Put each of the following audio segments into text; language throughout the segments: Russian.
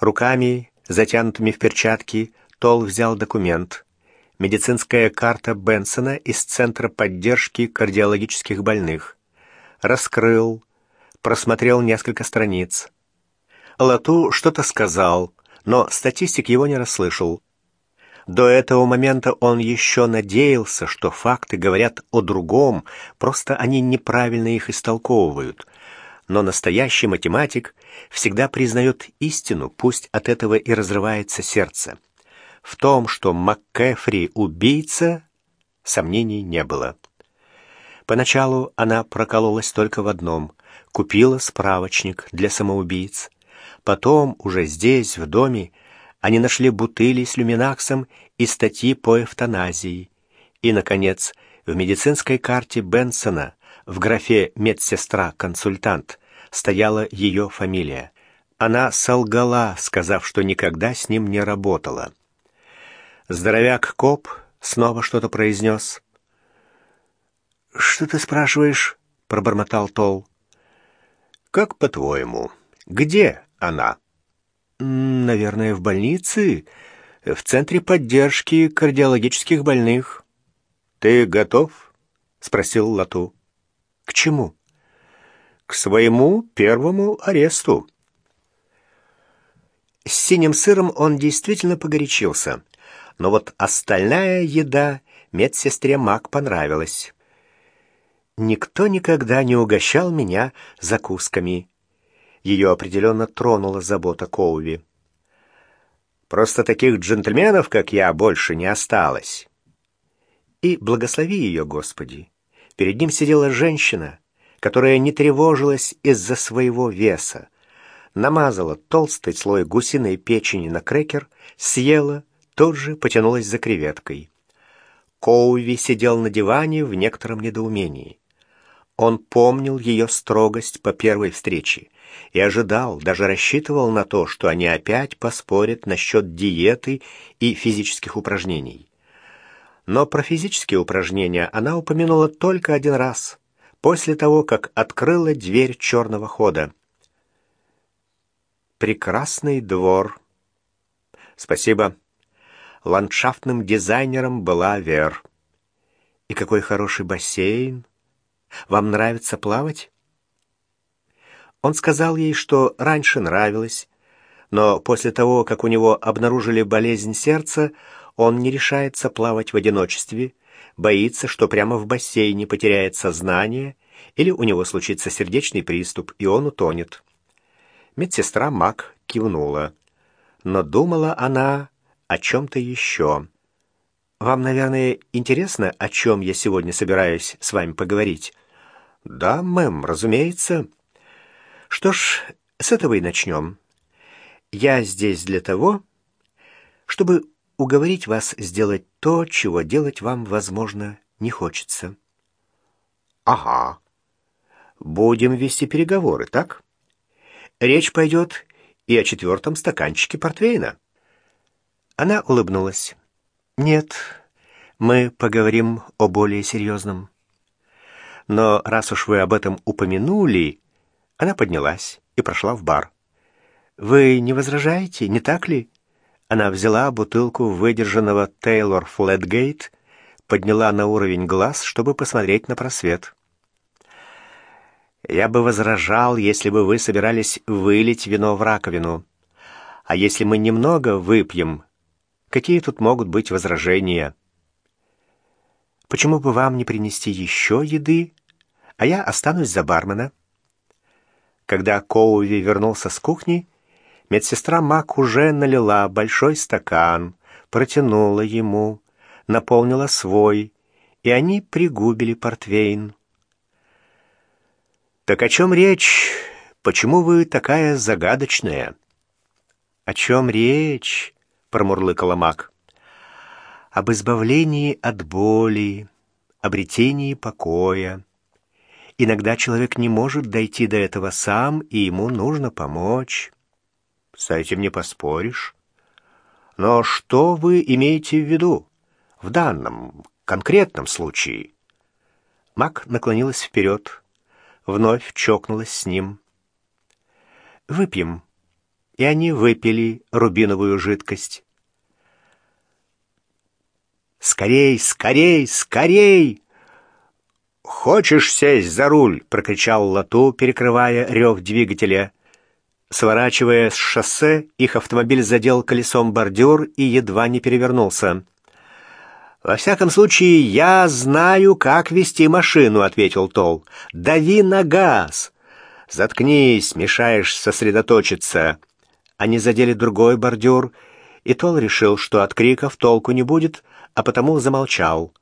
Руками, затянутыми в перчатки, Тол взял документ. Медицинская карта Бенсона из Центра поддержки кардиологических больных. Раскрыл, просмотрел несколько страниц. Лату что-то сказал, но статистик его не расслышал. До этого момента он еще надеялся, что факты говорят о другом, просто они неправильно их истолковывают. Но настоящий математик всегда признает истину, пусть от этого и разрывается сердце. В том, что МакКефри убийца, сомнений не было. Поначалу она прокололась только в одном — купила справочник для самоубийц. Потом, уже здесь, в доме, они нашли бутыли с люминаксом и статьи по эвтаназии. И, наконец, в медицинской карте Бенсона в графе «Медсестра-консультант» стояла ее фамилия. Она солгала, сказав, что никогда с ним не работала. Здоровяк-коп снова что-то произнес. «Что ты спрашиваешь?» — пробормотал Тол. «Как по-твоему, где она?» «Наверное, в больнице, в центре поддержки кардиологических больных». «Ты готов?» — спросил Лату. «К чему?» «К своему первому аресту». С синим сыром он действительно погорячился, но вот остальная еда медсестре Мак понравилась. Никто никогда не угощал меня закусками. Ее определенно тронула забота Коуви. Просто таких джентльменов, как я, больше не осталось. И благослови ее, Господи. Перед ним сидела женщина, которая не тревожилась из-за своего веса, намазала толстый слой гусиной печени на крекер, съела, тут же потянулась за креветкой. Коуви сидел на диване в некотором недоумении. Он помнил ее строгость по первой встрече и ожидал, даже рассчитывал на то, что они опять поспорят насчет диеты и физических упражнений. Но про физические упражнения она упомянула только один раз, после того, как открыла дверь черного хода. «Прекрасный двор». «Спасибо». Ландшафтным дизайнером была Вер. «И какой хороший бассейн! Вам нравится плавать?» Он сказал ей, что раньше нравилось, но после того, как у него обнаружили болезнь сердца, он не решается плавать в одиночестве, боится, что прямо в бассейне потеряет сознание или у него случится сердечный приступ, и он утонет. Медсестра Мак кивнула, но думала она о чем-то еще. «Вам, наверное, интересно, о чем я сегодня собираюсь с вами поговорить?» «Да, мэм, разумеется». Что ж, с этого и начнем. Я здесь для того, чтобы уговорить вас сделать то, чего делать вам, возможно, не хочется. Ага. Будем вести переговоры, так? Речь пойдет и о четвертом стаканчике портвейна. Она улыбнулась. Нет, мы поговорим о более серьезном. Но раз уж вы об этом упомянули, она поднялась и прошла в бар. «Вы не возражаете, не так ли?» Она взяла бутылку выдержанного Тейлор Флетгейт, подняла на уровень глаз, чтобы посмотреть на просвет. «Я бы возражал, если бы вы собирались вылить вино в раковину. А если мы немного выпьем, какие тут могут быть возражения?» «Почему бы вам не принести еще еды, а я останусь за бармена?» Когда Коуви вернулся с кухни, медсестра Мак уже налила большой стакан, протянула ему, наполнила свой, и они пригубили портвейн. «Так о чем речь? Почему вы такая загадочная?» «О чем речь?» — промурлыкала Мак. «Об избавлении от боли, обретении покоя, Иногда человек не может дойти до этого сам, и ему нужно помочь. С этим не поспоришь. Но что вы имеете в виду в данном конкретном случае? Мак наклонилась вперед, вновь чокнулась с ним. «Выпьем. и они выпили рубиновую жидкость. «Скорей, скорей, скорей!» «Хочешь сесть за руль?» — прокричал Лату, перекрывая рев двигателя. Сворачивая с шоссе, их автомобиль задел колесом бордюр и едва не перевернулся. «Во всяком случае, я знаю, как вести машину», — ответил Тол. «Дави на газ!» «Заткнись, мешаешь сосредоточиться». Они задели другой бордюр, и Тол решил, что от криков толку не будет, а потому замолчал.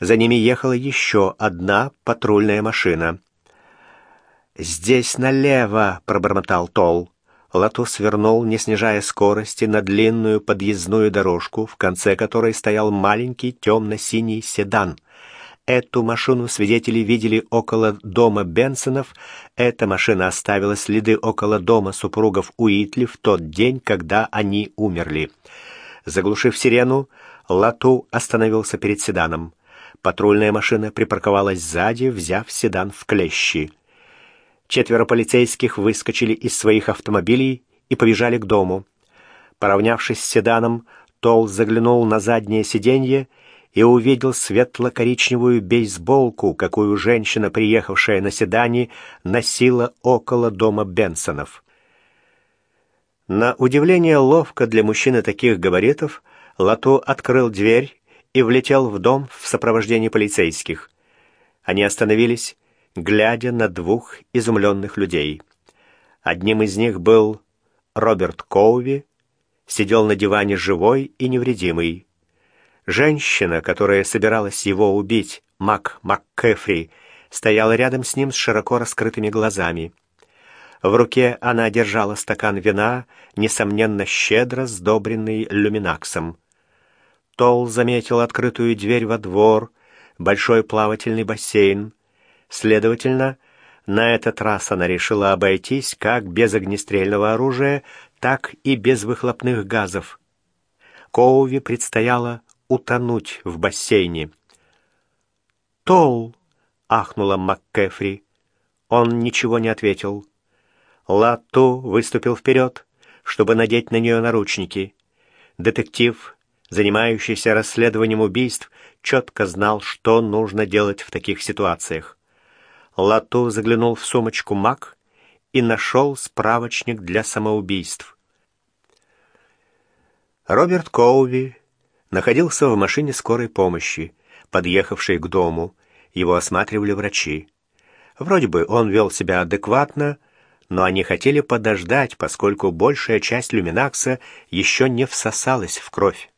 За ними ехала еще одна патрульная машина. «Здесь налево», — пробормотал Тол. Лату свернул, не снижая скорости, на длинную подъездную дорожку, в конце которой стоял маленький темно-синий седан. Эту машину свидетели видели около дома Бенсонов. Эта машина оставила следы около дома супругов Уитли в тот день, когда они умерли. Заглушив сирену, Лату остановился перед седаном. Патрульная машина припарковалась сзади, взяв седан в клещи. Четверо полицейских выскочили из своих автомобилей и побежали к дому. Поравнявшись с седаном, Тол заглянул на заднее сиденье и увидел светло-коричневую бейсболку, какую женщина, приехавшая на седане, носила около дома Бенсонов. На удивление ловко для мужчины таких габаритов Лато открыл дверь и влетел в дом в сопровождении полицейских. Они остановились глядя на двух изумленных людей. Одним из них был Роберт Коуви, сидел на диване живой и невредимый. Женщина, которая собиралась его убить, Мак МакКэфри, стояла рядом с ним с широко раскрытыми глазами. В руке она держала стакан вина, несомненно, щедро сдобренный люминаксом. Тол заметил открытую дверь во двор, большой плавательный бассейн, Следовательно, на этот раз она решила обойтись как без огнестрельного оружия, так и без выхлопных газов. Коуви предстояло утонуть в бассейне. «Тол!» — ахнула МакКэфри. Он ничего не ответил. Латту выступил вперед, чтобы надеть на нее наручники. Детектив, занимающийся расследованием убийств, четко знал, что нужно делать в таких ситуациях. Лато заглянул в сумочку Мак и нашел справочник для самоубийств. Роберт Коуви находился в машине скорой помощи, подъехавшей к дому. Его осматривали врачи. Вроде бы он вел себя адекватно, но они хотели подождать, поскольку большая часть люминакса еще не всосалась в кровь.